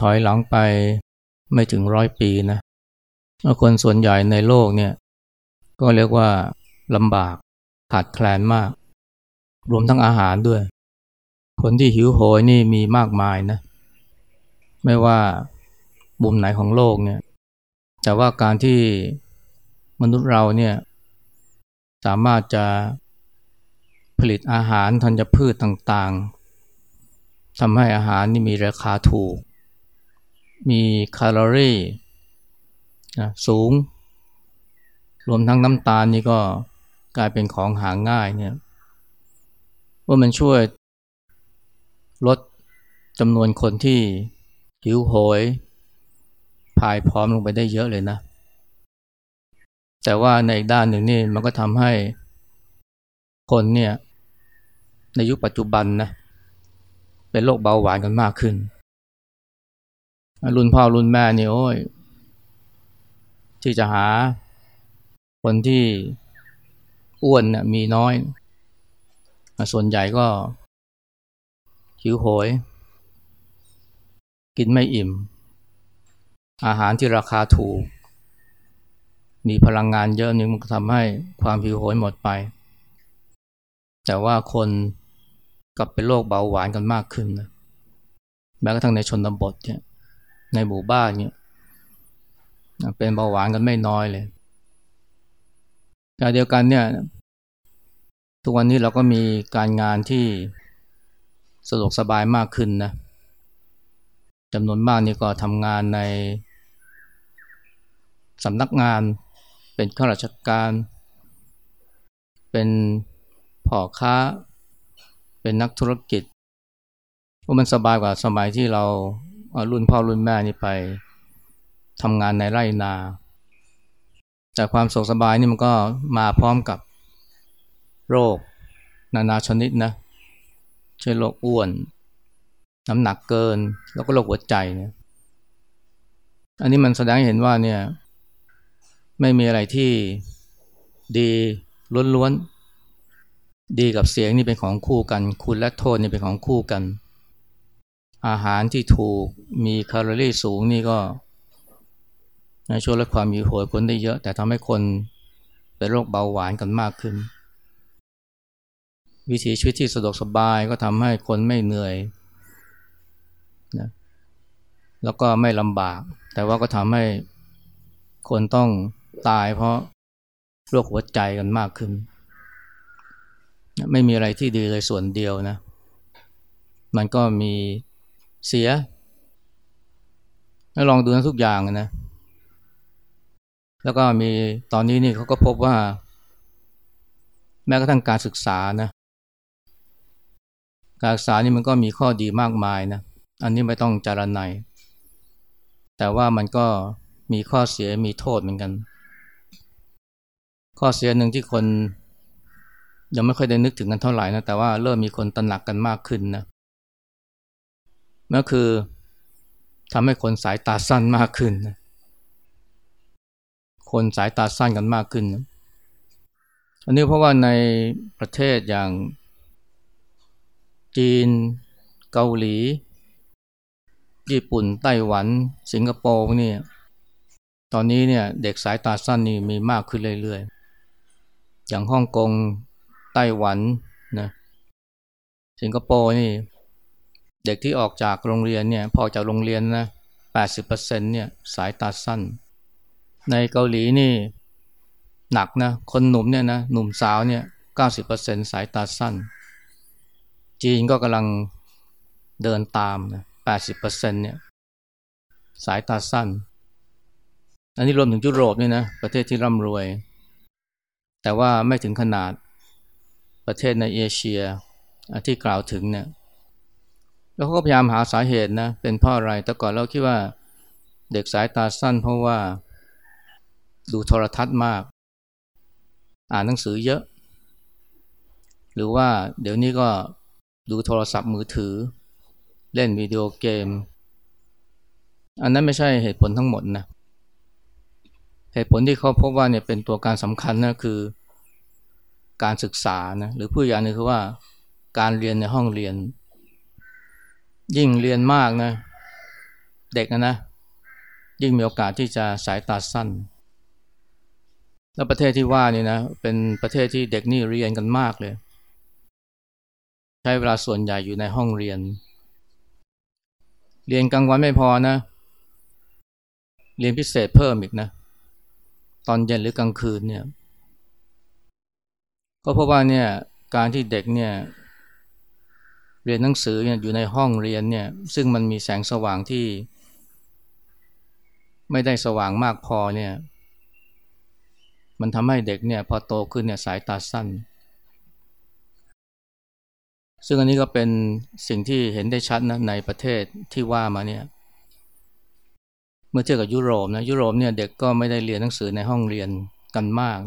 ถอยหลังไปไม่ถึงร้อยปีนะคนส่วนใหญ่ในโลกเนี่ย ก็เรียกว่าลำบากขาดแคลนมาก รวมทั้งอาหารด้วย คนที่หิวโหยนี่มีมากมายนะ ไม่ว่ามุมไหนของโลกเนี่ย แต่ว่าการที่มนุษย์เราเนี่ย สามารถจะผลิตอาหารธัญพืชต่างๆทำให้อาหารนี่มีราคาถูก มีแคลอรี่นะสูง รวมทั้งน้ำตาลนี่ก็กลายเป็นของหาง่ายเนี่ยว่ามันช่วยลดจำนวนคนที่หิวโหยพายพร้อมลงไปได้เยอะเลยนะ แต่ว่าในอีกด้านหนึ่งนี่มันก็ทำให้คนเนี่ยในยุคปัจจุบันนะเป็นโรคเบาหวานกันมากขึ้น รุ่นพ่อรุ่นแม่นี่โอ้ยที่จะหาคนที่อ้วนเนี่ยมีน้อย ส่วนใหญ่ก็หิวโหย กินไม่อิ่ม อาหารที่ราคาถูก มีพลังงานเยอะนี่มันทำให้ความหิวโหยหมดไป แต่ว่าคนกลับเป็นโรคเบาหวานกันมากขึ้นนะแม้กระทั่งในชนบทเนี่ย ในหมู่บ้านเนี่ยเป็นเบาหวานกันไม่น้อยเลยแต่เดียวกันเนี่ยทุกวันนี้เราก็มีการงานที่สะดวกสบายมากขึ้นนะจำนวนมากนี่ก็ทำงานในสำนักงานเป็นข้าราชการ เป็นพ่อค้า เป็นนักธุรกิจว่ามันสบายกว่าสมัยที่เรา รุ่นพ่อรุ่นแม่นี่ไปทำงานในไร่นา แต่ความสุขสบายนี่มันก็มาพร้อมกับโรค นานาชนิดนะเช่นโรคอ้วน น้ำหนักเกิน แล้วก็โรคหัวใจเนี่ยอันนี้มันแสดงให้เห็นว่าเนี่ยไม่มีอะไรที่ดีล้วนๆดีกับเสียงนี่เป็นของคู่กัน คุณและโทษนี่เป็นของคู่กัน อาหารที่ถูกมีแคลอรี่สูงนี่ก็ช่วยลดความหิวโหยคนได้เยอะ แต่ทำให้คนเป็นโรคเบาหวานกันมากขึ้น วิถีชีวิตที่สะดวกสบายก็ทำให้คนไม่เหนื่อยนะแล้วก็ไม่ลำบาก แต่ว่าก็ทำให้คนต้องตายเพราะโรคหัวใจกันมากขึ้น ไม่มีอะไรที่ดีเลยส่วนเดียวนะ มันก็มี เสียลองดูนะทุกอย่างนะ แล้วก็มีตอนนี้นี่เขาก็พบว่า แม้กระทั่งการศึกษานะ การศึกษานี่มันก็มีข้อดีมากมายนะ อันนี้ไม่ต้องจารณัยแต่ว่ามันก็มีข้อเสียมีโทษเหมือนกัน ข้อเสียหนึ่งที่คนยังไม่ค่อยได้นึกถึงกันเท่าไหร่นะแต่ว่าเริ่มมีคนตระหนักกันมากขึ้นนะ นั่นคือทำให้คนสายตาสั้นมากขึ้น คนสายตาสั้นกันมากขึ้น อันนี้เพราะว่าในประเทศอย่างจีน เกาหลี ญี่ปุ่น ไต้หวัน สิงคโปร์นี่ตอนนี้เนี่ยเด็กสายตาสั้นนี่มีมากขึ้นเรื่อยๆ อย่างฮ่องกง ไต้หวันนะ สิงคโปร์นี่ เด็กที่ออกจากโรงเรียนเนี่ยพอจากโรงเรียนนะ80%เนี่ยสายตาสั้น ในเกาหลีนี่หนักนะคนหนุ่มเนี่ยนะหนุ่มสาวเนี่ยเก้าสิบเปอร์เซ็นสายตาสั้น จีนก็กำลังเดินตามนะแปดสิบเนเนี่ยสายตาสั้น อันนี้รวมถึงยุโรปนี่นะประเทศที่ร่ำรวย แต่ว่าไม่ถึงขนาดประเทศในเอเชียที่กล่าวถึงเนี่ย แล้วเขาก็พยายามหาสาเหตุนะ เป็นเพราะอะไร แต่ก่อนเราคิดว่าเด็กสายตาสั้นเพราะว่าดูโทรทัศน์มาก อ่านหนังสือเยอะ หรือว่าเดี๋ยวนี้ก็ดูโทรศัพท์มือถือ เล่นวิดีโอเกม อันนั้นไม่ใช่เหตุผลทั้งหมดนะ เหตุผลที่เขาพบว่าเนี่ยเป็นตัวการสำคัญนะคือการศึกษานะหรือผู้อย่างนึงคือว่าการเรียนในห้องเรียน ยิ่งเรียนมากนะ เด็กนะนะ ยิ่งมีโอกาสที่จะสายตาสั้น แล้วประเทศที่ว่านี่นะ เป็นประเทศที่เด็กนี่เรียนกันมากเลย ใช้เวลาส่วนใหญ่อยู่ในห้องเรียน เรียนกลางวันไม่พอนะ เรียนพิเศษเพิ่มอีกนะ ตอนเย็นหรือกลางคืนเนี่ย ก็เพราะว่าเนี่ยการที่เด็กเนี่ย เรียนหนังสือเนี่ยอยู่ในห้องเรียนเนี่ยซึ่งมันมีแสงสว่างที่ ไม่ได้สว่างมากพอเนี่ยมันทำให้เด็กเนี่ยพอโตขึ้นเนี่ยสายตาสั้น ซึ่งอันนี้ก็เป็นสิ่งที่เห็นได้ชัดนะในประเทศที่ว่ามาเนี่ยเมื่อเทียบกับยุโรปนะยุโรปเนี่ยเด็กก็ไม่ได้เรียนหนังสือในห้องเรียนกันมาก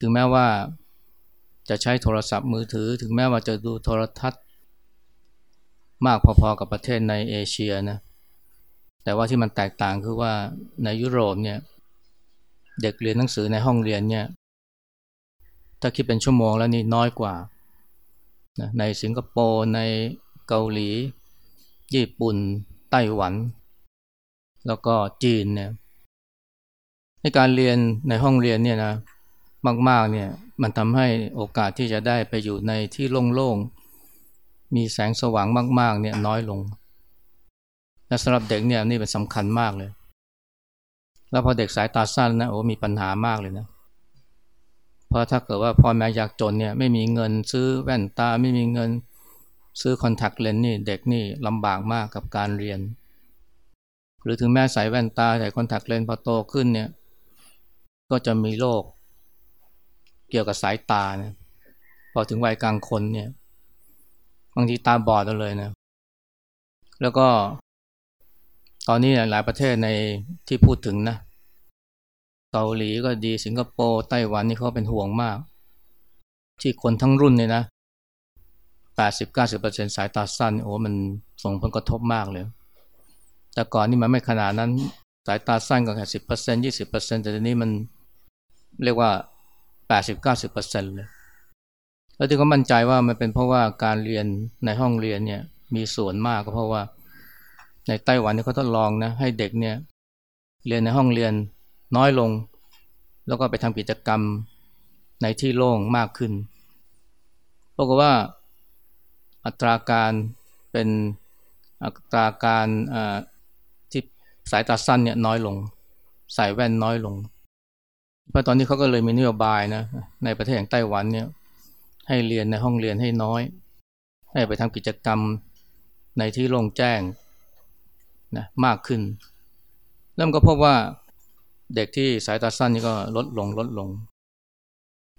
ถึงแม้ว่า จะใช้โทรศัพท์มือถือ ถึงแม้ว่าจะดูโทรทัศน์ มากพอๆกับประเทศในเอเชียนะแต่ว่าที่มันแตกต่างคือว่าในยุโรปเนี่ยเด็กเรียนหนังสือในห้องเรียนเนี่ยถ้าคิดเป็นชั่วโมงแล้วนี่น้อยกว่านะในสิงคโปร์ในเกาหลี ญี่ปุ่น ไต้หวัน แล้วก็จีนเนี่ยในการเรียนในห้องเรียนเนี่ยนะ มากๆเนี่ยมันทำให้โอกาสที่จะได้ไปอยู่ในที่โล่งๆ มีแสงสว่างมากๆเนี่ยน้อยลง และสำหรับเด็กเนี่ยนี่เป็นสำคัญมากเลย แล้วพอเด็กสายตาสั้นนะโอ้มีปัญหามากเลยนะเพราะถ้าเกิดว่าพ่อแม่ยากจนเนี่ยไม่มีเงินซื้อแว่นตาไม่มีเงินซื้อคอนแทคเลนส์นี่เด็กนี่ลำบากมากกับการเรียน หรือถึงแม่ใส่แว่นตาใส่คอนแทคเลนส์พอโตขึ้นเนี่ยก็จะมีโรค เกี่ยวกับสายตาเนี่ยพอถึงวัยกลางคนเนี่ย บางทีตาบอดเลยนะ แล้วก็ ตอนนี้หลายประเทศในที่พูดถึงนะเกาหลีก็ดีสิงคโปร์ไต้หวันนี่เขาเป็นห่วงมาก ที่คนทั้งรุ่นเนี่ยนะแปดสิบเก้าสิบเปอร์เซ็นสายตาสั้นโอ้มันส่งผลกระทบมากเลย แต่ก่อนนี่มันไม่ขนาดนั้นสายตาสั้นก็แค่สิบเปอร์เซ็นยี่สิบเปอร์เซ็นแต่ทีนี้มันเรียกว่า แปดสิบเก้าสิบเปอร์เซ็นเลยแล้วที่เขามั่นใจว่ามันเป็นเพราะว่าการเรียนในห้องเรียนเนี่ยมีส่วนมากก็เพราะว่า ในไต้หวันเนี่ยเขาทดลองนะให้เด็กเนี่ยเรียนในห้องเรียนน้อยลง แล้วก็ไปทำกิจกรรมในที่โล่งมากขึ้นปรากฏว่าอัตราการเป็นอัตราการที่สายตาสั้นเนี่ยน้อยลง ใส่แว่นน้อยลง เพราะตอนนี้เขาก็เลยมีนโยบายนะในประเทศอย่างไต้หวันเนี่ยให้เรียนในห้องเรียนให้น้อย ให้ไปทำกิจกรรมในที่โล่งแจ้งนะมากขึ้น แล้วก็พบว่าเด็กที่สายตาสั้นนี่ก็ลดลงลดลง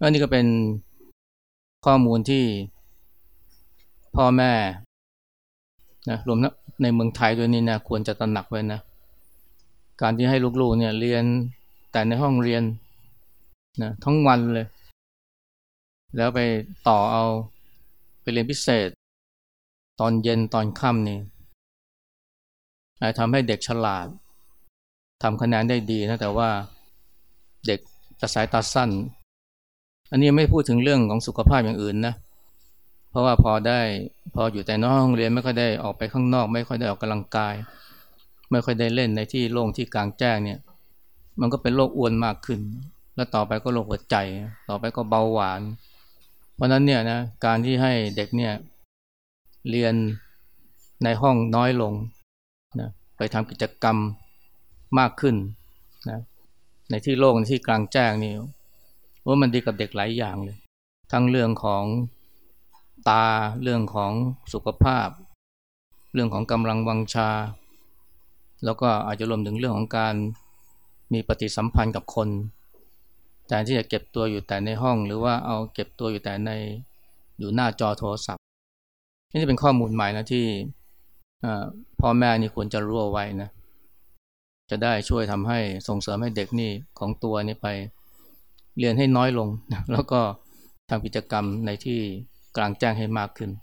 อันนี้ก็เป็นข้อมูลที่พ่อแม่นะรวมในเมืองไทยด้วยนี่นะควรจะตระหนักไว้นะ การที่ให้ลูกๆเนี่ยเรียนแต่ในห้องเรียน นะทั้งวันเลย แล้วไปต่อเอาไปเรียนพิเศษ ตอนเย็นตอนค่ำนี่ทำให้เด็กฉลาดทำคะแนนได้ดีนะแต่ว่าเด็กจะสายตาสั้น อันนี้ไม่พูดถึงเรื่องของสุขภาพอย่างอื่นนะ เพราะว่าพอได้พออยู่แต่นอกห้องเรียนไม่ค่อยได้ออกไปข้างนอก ไม่ค่อยได้ออกกำลังกาย ไม่ค่อยได้เล่นในที่โล่งที่กลางแจ้งเนี่ย มันก็เป็นโรคอ้วนมากขึ้น แล้วต่อไปก็โรคหัวใจ ต่อไปก็เบาหวาน เพราะนั้นเนี่ยนะการที่ให้เด็กเนี่ยเรียนในห้องน้อยลงนะไปทำกิจกรรมมากขึ้นนะในที่โล่งที่กลางแจ้งนี่ว่ามันดีกับเด็กหลายอย่างเลย ทั้งเรื่องของตาเรื่องของสุขภาพ เรื่องของกำลังวังชา แล้วก็อาจจะรวมถึงเรื่องของการมีปฏิสัมพันธ์กับคน แทนที่จะเก็บตัวอยู่แต่ในห้องหรือว่าเอาเก็บตัวอยู่แต่ในอยู่หน้าจอโทรศัพท์ นี่เป็นข้อมูลใหม่นะที่พ่อแม่นี่ควรจะรู้เอาไว้นะจะได้ช่วยทำให้ส่งเสริมให้เด็กนี่ของตัวนี่ไปเรียนให้น้อยลง แล้วก็ทำกิจกรรมในที่กลางแจ้งให้มากขึ้น